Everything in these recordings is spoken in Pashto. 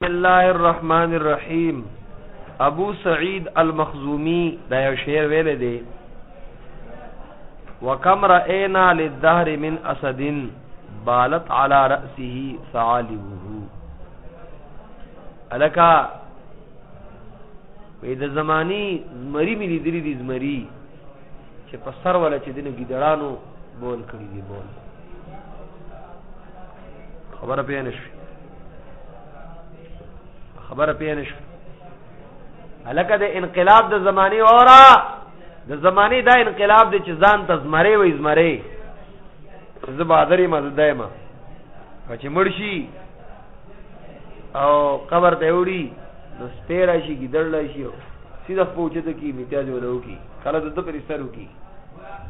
بسم الله الرحمن الرحیم ابو سعید المخزومی دا یو شعر ویل دی وکم رأینا للدهر من اسد بالت على رأسه ثعالبه الکا وې د زمانی زمری مې لیدلې دي زمری چې په سر ولا چې دنه ګیدړانو بول کړی دی بول خبره پې نه شو خبره پې نه شو الکه د انقلاب د زماني اورا د زماني دا انقلاب د چې ځان تزمره وې زمره زبادرې مزدایمه چې مرشي او قبر ته وړي نو سپیر شي ګیدړ شي سیده پوچته کی امتیاز ولو کی کله د پر سرو کی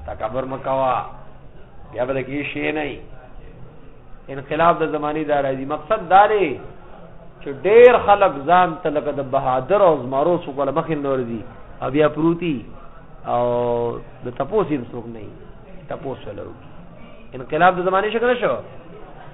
تکبر مکوا بیا به کې شي نه انقلاب د زمانی دا راځي مقصد دا دی چې ډیر خلک ځان ته لکه د بهادر او زمارو سو کول مخې نور دي او بیا پروتي او د تپوس یې څوک نه تپوس ولو انقلاب د زمانه شکل شو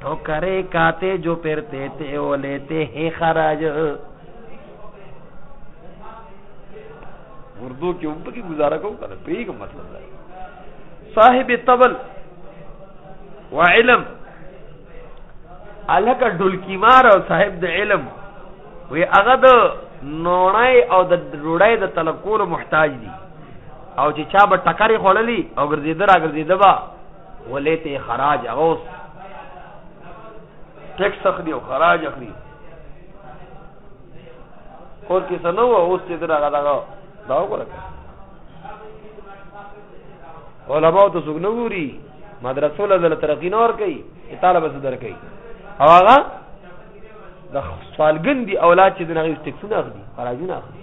تو کرے کاتے جو پھرتے تے او لیتے ہیں خراج اردو کې هم پکې گزاره کوم کنه پریګ مطلب دا صاحب طبل وعلم الک ډلکی مار او صاحب د علم وی هغه د نوړای او د روړای د طلب کولو محتاج دي او چې چا به ټکرې خوړلې او ګرځیدره ګرځیدبا ولې ته خراج هغه اوس ټیکس اخلي او خراج اخلي کور کې څه نه و اوس چې دغه دغه دا وګوره علماء ته څوک نه ګوري مدرسو له ترقی نور کوي طالب څه در کوي او هغه د سوالګندي اولاد چې دغه ټیکسونه اخلي خراجونه اخلي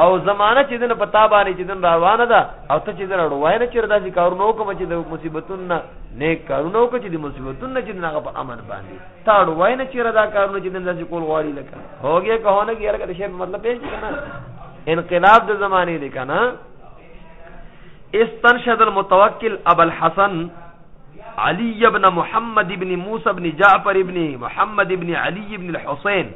او زمانہ چې دنه پتا باندې چې دن روانه ده او ته چې دنه روای نه چیرې داسې کارونه وکم چې د مصیبتونو نه نیک کارونه وکړي چې د مصیبتونو چې دغه په امن باندې تا روای نه چیرې دا کارونه چې دن داسې کول غواړي لکه هوګه کهونه کې هرګه شی مطلب پېښ کنه انقلاب د زمانه دی کنه استنشد المتوکل ابو الحسن علی ابن محمد ابن موسی ابن جعفر ابن محمد ابن علی ابن الحسین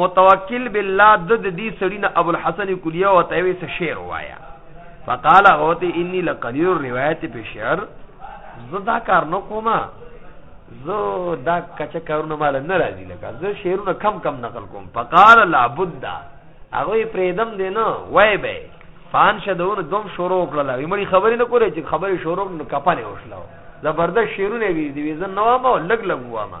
متوکل بالله د دې سړی نه ابو الحسن کلیه او ته وی څه شعر وایا فقال اوتی انی لقلیل روایت په شعر زدا کار نه کومه زه دا کچه کارونه مال نه راځي لکه زه شعرونه کم کم نقل کوم فقال لابد هغه پریدم دی نه وای به فان شدون دوم شروع کړل وی مړي خبرې نه کولې چې خبرې شروع نه کپانه وشلو زبردست شعرونه وی دی زه نو ما لګ لګ وامه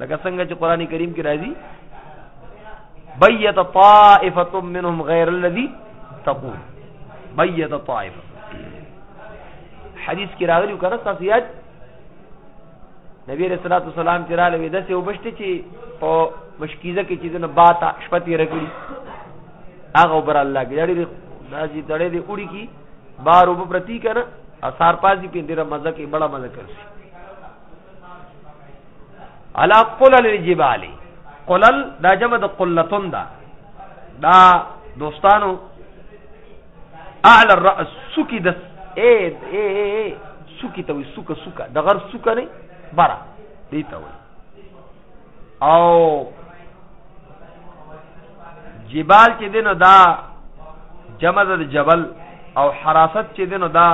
لکه څنګه چې قران کریم کې راځي بیت طائفه منهم غیر الذي تقول بیت طائفه حدیث کې راغلی وکړه تاسو یاد نبی رسول الله سلام چې رااله وې دسه وبشته چې په مشکیزه کې چې نه باتا شپتی رکړي هغه وبر الله کې یاري داجی دړې دې اوري کی بار وب پرتی کنه اثر پازي په دې مزه کې بڑا مزه کوي علا قلل الجبال قلل دا جمع د قلتون دا دا دوستانو اعلى الراس سکی د اے اے اے سکی ته وي سکه سکه د غر سکه نه برا دی ته وي او جبال چې دینو دا جمع د جبل او حراست چې دینو دا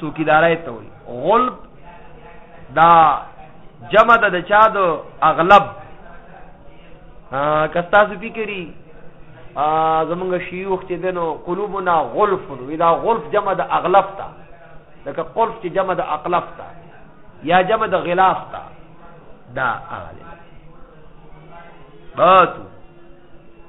سوکیدارای ته وي غلب دا جمع د چا د اغلب کستا سو فکری زمونږ شيوخ چې دنو قلوبنا غلف وی دا غلف جمع د اغلب تا لکه قلف چې جمع د اقلف تا یا جمع د غلاف تا دا اغلب باتو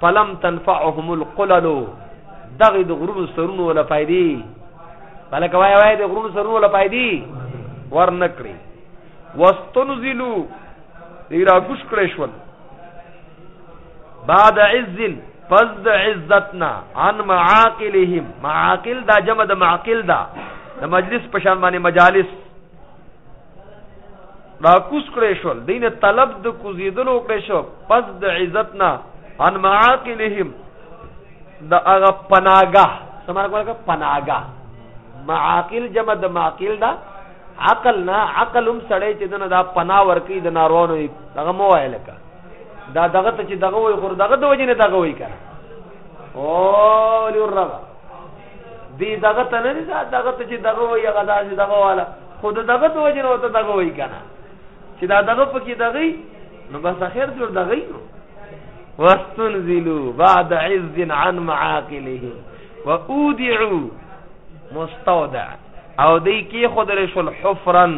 فلم تنفعهم القلل دغه د غرونو سرونو ولا فائدې بلکې وای وای د غرونو سرونو ولا فائدې ورنکړي واستنزلوا دی را کوش کړی شول بعد عز پس د عزتنا عن معاقلهم معاقل دا جمع د معاقل دا د مجلس پشان باندې مجالس را کوس کړی شول دین طلب د کوزیدلو کړی شو پس د عزت نه ان معاقلهم د هغه پناګه سماره کوله پناګه معاقل جمع د معاقل دا عقل نه عقل هم سړی چې دنه دا پنا ورکی د ناروانو دغه مو وای لکه دا دغه ته چې دغه وای خور دغه د وجنه دغه وای کړه او لور رب دی دغه ته نه دا دغه ته چې دغه وي هغه داسې دغه والا خو د دغه د وجه نه ورته دغه وایي که نه چې دا دغه پکې دغی نو بس خیر جوړ دغی نو واستنزلوا بعد عز عن معاقله واودعوا مستودع او دی کې خدای شل حفرن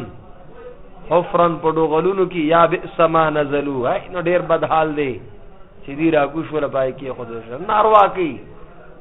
حفرن په ډوغلونو کې یا بئس ما نزلوا نو ډیر بد حال دی چې دی راکوش ولا پای کې خدای شل ناروا کې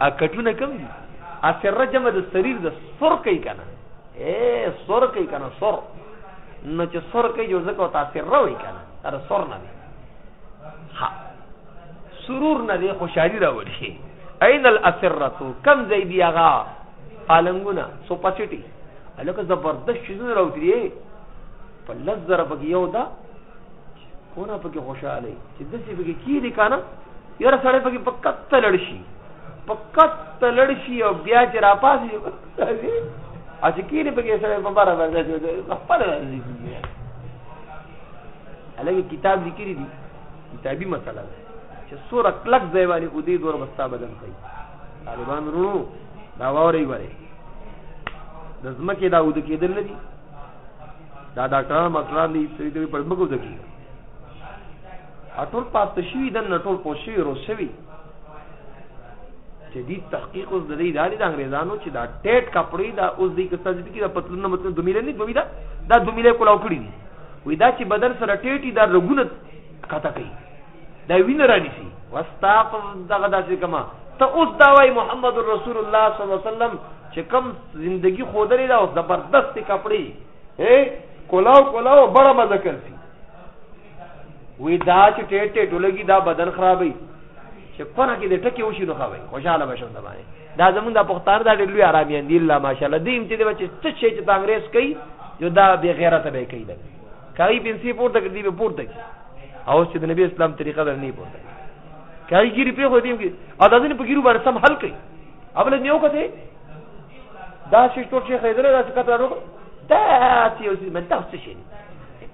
ا کټونه کم دي ا سره جمع د سریر د سر کوي کنه اے سر کوي کنه سر نو چې سر کوي جو زکه تاثیر راوي کنه تر سر نه دي ها سرور نه دي خوشحالي راوړي اين الاسرته کم زي دي هغه پالنګونه سوپاسيټي الکه زبردست شنو راوتري په لس زره پکې یو دا چې کونه پکې خوشاله چې داسې پکې کېږي که نه یاره سړی پکې په کته لړ شي په کته لړ شي او بیا چې راپاسي او چې کېږي پکې سړی په بره باندې خپله راځي هلکه کتاب لیکلي دي کتابي مسله ده چې سوره کلک ځای باندې خو دې دور بستا بدل کوي طالبان ورونو دا واورئ ګورئ د ځمکې دا ود کېدل نه دي دا ډاکټرانو ماکټران دي سړي ته پر مګو دکی اټول پاسته شوی د نټول پوشي روسوي جدید تحقیق اوس د دې داري د انګريزانو چې دا ټیټ کپړې دا اوس دې کستا چې کې دا پتلون نه متلون دومیله نه دومیدا دا دومیله کولاو کړی دي وې دا چې بدن سره ټیټي دا رګونه کاته کوي دا وینه رانیسی وستا په دغه داسې کما ته اوس دا وای محمد رسول الله صلی الله علیه وسلم چې کم زندگی خودري دا او زبردست کپڑے اے کولاو کولاو بڑا مزه کوي وی دا چې ټیټ ټیټ لګي دا بدن خرابې چې کونه کې د ټکی وشي نو خوي خوشاله بشم د باندې دا زمونږ د پښتانه د ډېر لوی آرامیان دي الله ماشاءالله دې امتیاز چې څه شي چې د انګريز کوي جو دا بے غیرته به کوي کاری پنسي پورته کړ دی به پورته کی او چې د نبی اسلام طریقه در نه پورته کاری ګیری په خو دیم کې او د ځین په ګیرو باندې سم حل کړي اول نیو کته دا شي ټول شي خیدره دا څه کته روغ دا چې اوس مې دا څه شي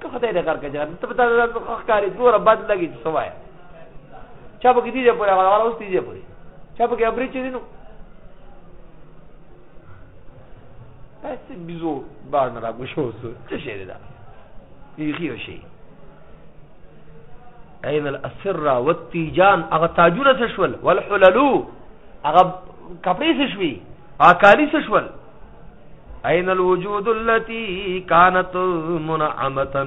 که خدای دې کار کوي ته په تاسو ښکاری ګور بد لګي سوای چا په کې دې پورې هغه اوس دې پورې چا په کې ابري چې دینو هسې بیزو بار نه راکوش اوس څه شی دی دا بیخي یو شی عین الاسرا والتیجان هغه تاجونه څه شول والحللو هغه کپړې څه شوي هغه کالي څه شول عین الوجود التي كانت منعمه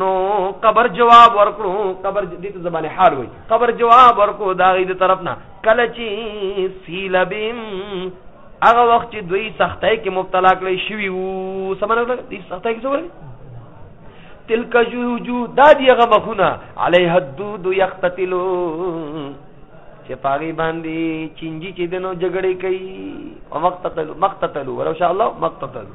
نو قبر جواب ورکړو قبر دې ته زبانه حال وي قبر جواب ورکړو دا غي د طرف نه کله چې سیلبم هغه وخت چې دوی سختۍ کې مبتلا کړی شوی وو سمره دې سختۍ کې څوري تلک جوجو دا دی هغه مخونه علیه الدود یقتتلو چې پاغي باندې چنجي چې دنو جګړې کوي او مقتتلو مقتتلو ورو ان شاء الله مقتتلو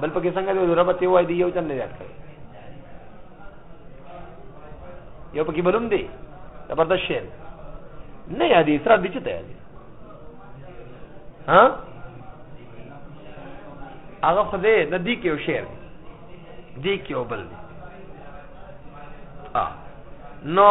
بل پکې څنګه دی رب ته وای دی یو چن نه یاد کړ یو پکې بلوم دی زبردست شعر نه یادې سره دې چته یادې ها هغه خو دې د دې کې شعر دې کې وبل دی اه نو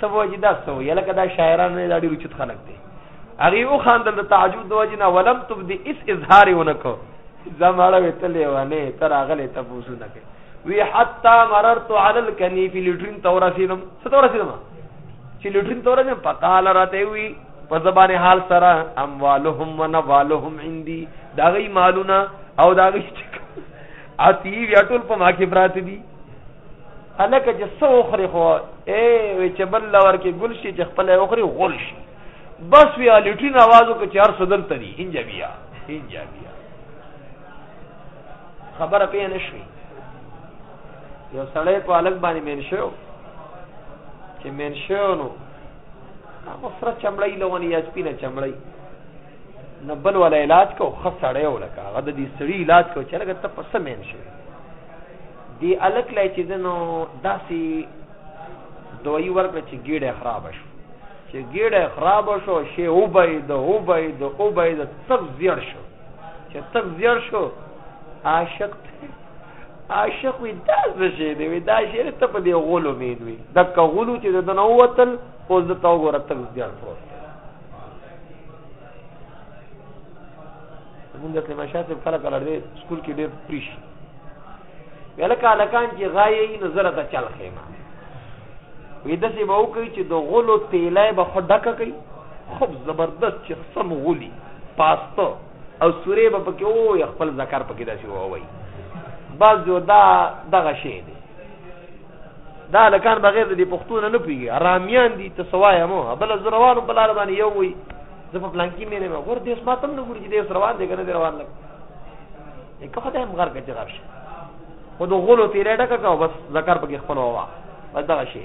ته به وایي دا څه وایي لکه دا شاعران نه دا ډېر اوچت خلک دی هغې وخاندل د تعجب د وجې نه ولم تب دې اس اظهار یې ونه کو زماړه وې ته لیونې ته راغلې ته پوسو نه کوي وی حتا مررت علی الکنیف لټرین ته ورسیدم څه ته ورسیدم چې لټرین ته ورسیدم فقال راته وی په زبان حال سره اموالهم ونوالهم عندي دا غي مالونه او دا غي عتیب یا ټول په ما کې پراته دي الکه چې څو اخري خو اے وی چې بل لور کې ګل شي چې خپل اخري غول شي بس وی الټین आवाजو کې چار صدر تدي انجا بیا انجا بیا خبره پې نه شوي یو سړی په الګ باندې مین شو چې مین شو نو هغه سره چمړی لونی یا سپینه چمړی نو بل ولا علاج کو خسړې ولکه هغه د دې سړی علاج کو چې لکه ته پس مین شوی دې الک لای چې دنو داسي دوی ورکړه چې ګیډه خراب شو چې ګیډه خراب شو شی او بيد او بيد او بيد تک زیړ شو چې تک زیړ شو عاشق عاشق وی دا زشه دی وی دا شعر ته په دې غولو مين وی د کغولو چې د نووتل اوس د توګه رتک زیړ پروت زمونږ د سلمان شاه صاحب کله کله ډېر سکول کې ډېر پریش ولکه الکان چې غایې نو زره ته چل خېما وې د څه به وکړي چې د غلو تیلای به خډکه کوي خب زبردست چې سم غولي پاسته او سورې به پکې او خپل ذکر پکې داسې ووي بعض دا دغه شی دی دا لکان بغیر د دې پښتون نه پیږي ارامیان دي ته سوای مو بل زروانو په لار باندې یو وي زه په پلان کې مې نه غور دې اسما تم نه ګوري چې دې روان دي کنه دې روان لګ یک خدای مغر کې جراب شي خو د غلو تیرې ډکه کا بس ذکر پکې خپل ووا بس دا شي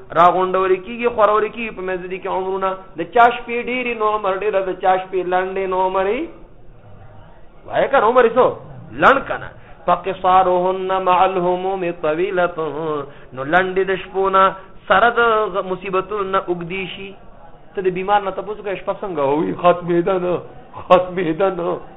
را غونډول کیږي خورول کیږي په مزدي کې عمرونه د چا شپې ډېری نو عمر ډېر د چا شپې لنډې نو عمرې وای کنه عمر سو لړ کنه فقصارهن مع الهموم طويله نو لند د شپونه سره د مصیبتونو نه وګدي شي ته د بیمار نه تاسو کې شپه څنګه وي ختمه ده نه ختمه ده نه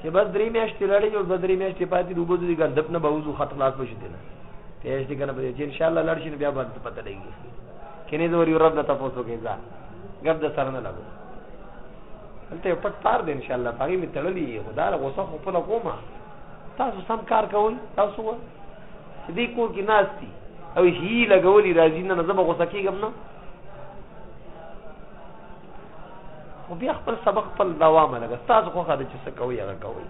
چې بس درې میاشتې لړې او دوه درې میاشتې پاتې د وبو دي ګندپ نه بوزو خط خلاص بشي دي نه پیش دي کنه په چې ان شاء الله لړ شي بیا به پته لګي کینه زوري رب نه تاسو کې ځا غب د سر نه لګو دلته یو پټ پار دی ان شاء الله پاګې می تړلې خدا له غوسه خو په کومه تاسو سم کار کوئ تاسو و چې دې کور کې ناشتي او هی لګولې راځي نه زما غوسه کېږم نه خو بیا خپل سبق خپل دوام لګا تاسو خو خاله چې څه کوي هغه کوي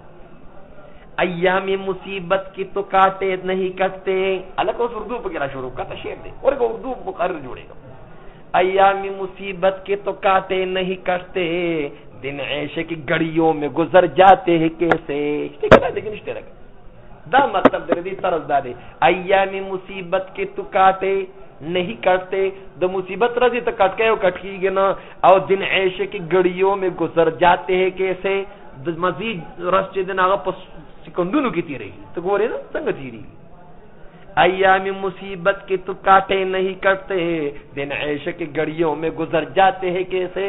ایام مصیبت کی تو کاټه نه کټته الکه اوس اردو په کې را شروع کته شعر دی اور کو اردو مقرر جوړېږي ایام مصیبت کې تو کاټه نه کټته دن عیش کی گڑیوں میں گزر جاتے ہیں کیسے ٹھیک ہے لیکن اس طرح دا مطلب د دې طرز دا دی ایام مصیبت کې تو کاټه نه کټته د مصیبت راځي ته کټکې او کټکیږي نه او دن عیش کې ګړیو می گزر جاتے ہیں کیسے د مزید رس چې د هغه په سکندونو کې تیری ته ګورې نه څنګه تیری ایام مصیبت کې تو کاټه نه کټته دن عیش کې ګړیو می گزر جاتے ہیں کیسے